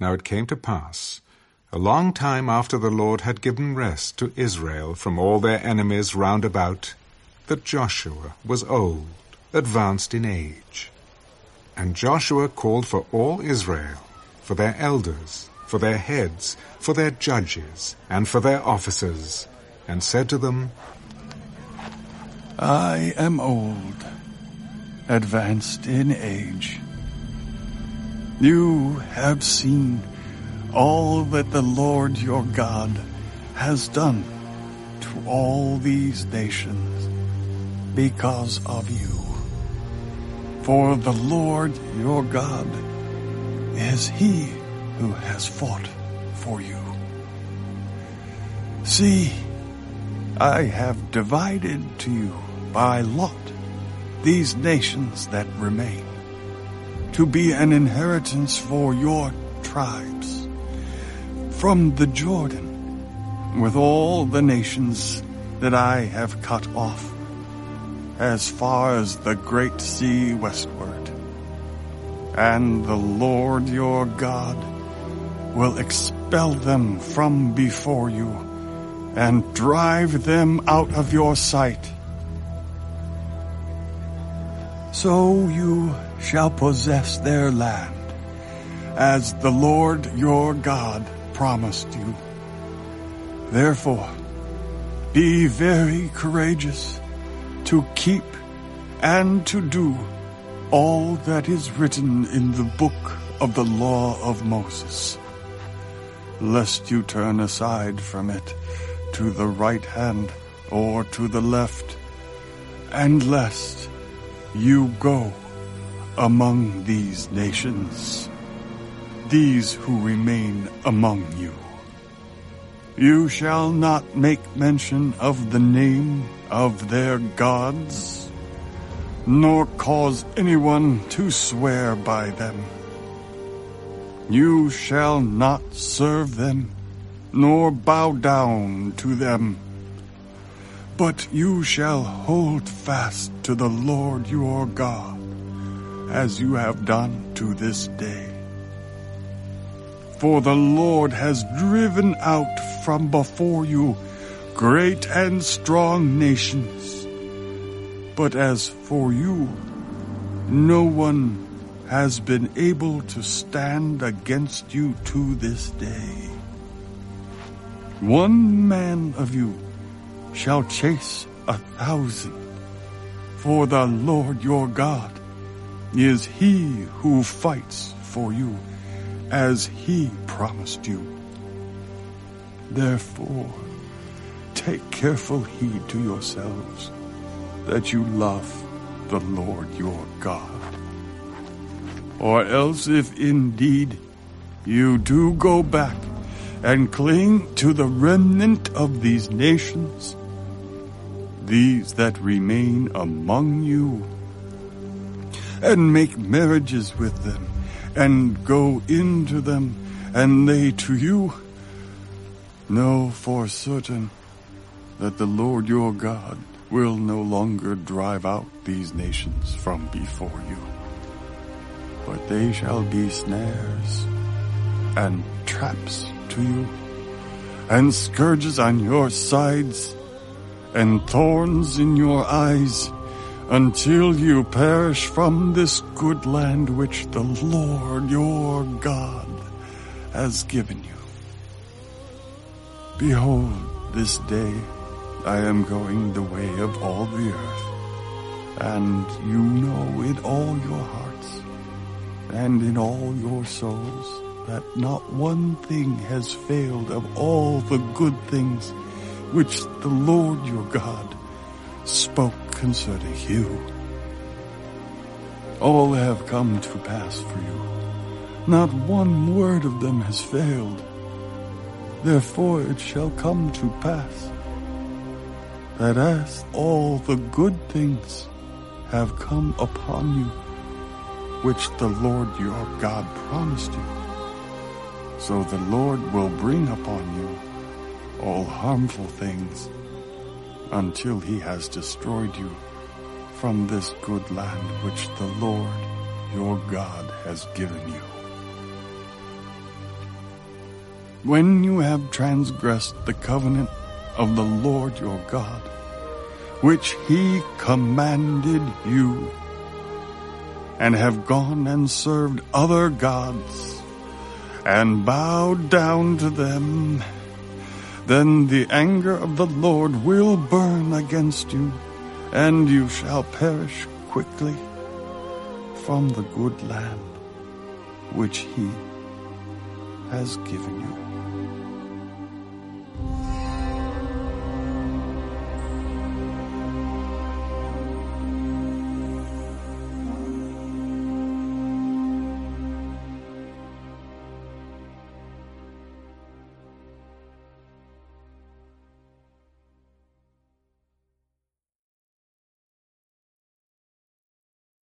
Now it came to pass, a long time after the Lord had given rest to Israel from all their enemies round about, that Joshua was old, advanced in age. And Joshua called for all Israel, for their elders, for their heads, for their judges, and for their officers, and said to them, I am old, advanced in age. You have seen all that the Lord your God has done to all these nations because of you. For the Lord your God is he who has fought for you. See, I have divided to you by lot these nations that remain to be an inheritance for your tribes from the Jordan with all the nations that I have cut off as far as the great sea westward. And the Lord your God will expel them from before you and drive them out of your sight. So you shall possess their land, as the Lord your God promised you. Therefore, be very courageous to keep and to do all that is written in the book of the law of Moses, lest you turn aside from it to the right hand or to the left, and lest you go among these nations, these who remain among you. You shall not make mention of the name of their gods, nor cause anyone to swear by them. You shall not serve them, nor bow down to them. But you shall hold fast to the Lord your God, as you have done to this day. For the Lord has driven out from before you great and strong nations. But as for you, no one has been able to stand against you to this day. One man of you shall chase a thousand, for the Lord your God is he who fights for you, as he promised you. Therefore, take careful heed to yourselves, that you love the Lord your God. Or else if indeed you do go back and cling to the remnant of these nations, these that remain among you, and make marriages with them, and go into them, and they to you, know for certain that the Lord your God will no longer drive out these nations from before you, but they shall be snares and traps to you, and scourges on your sides, and thorns in your eyes, until you perish from this good land which the Lord your God has given you. Behold, this day I am going the way of all the earth, and you know in all your hearts and in all your souls that not one thing has failed of all the good things which the Lord your God spoke concerning you. All have come to pass for you. Not one word of them has failed. Therefore it shall come to pass that as all the good things have come upon you, which the Lord your God promised you, so the Lord will bring upon you all harmful things until he has destroyed you from this good land which the Lord your God has given you. when you have transgressed the covenant of the Lord your God, which he commanded you, and have gone and served other gods, and bowed down to them, then the anger of the Lord will burn against you, and you shall perish quickly from the good land which he has given you.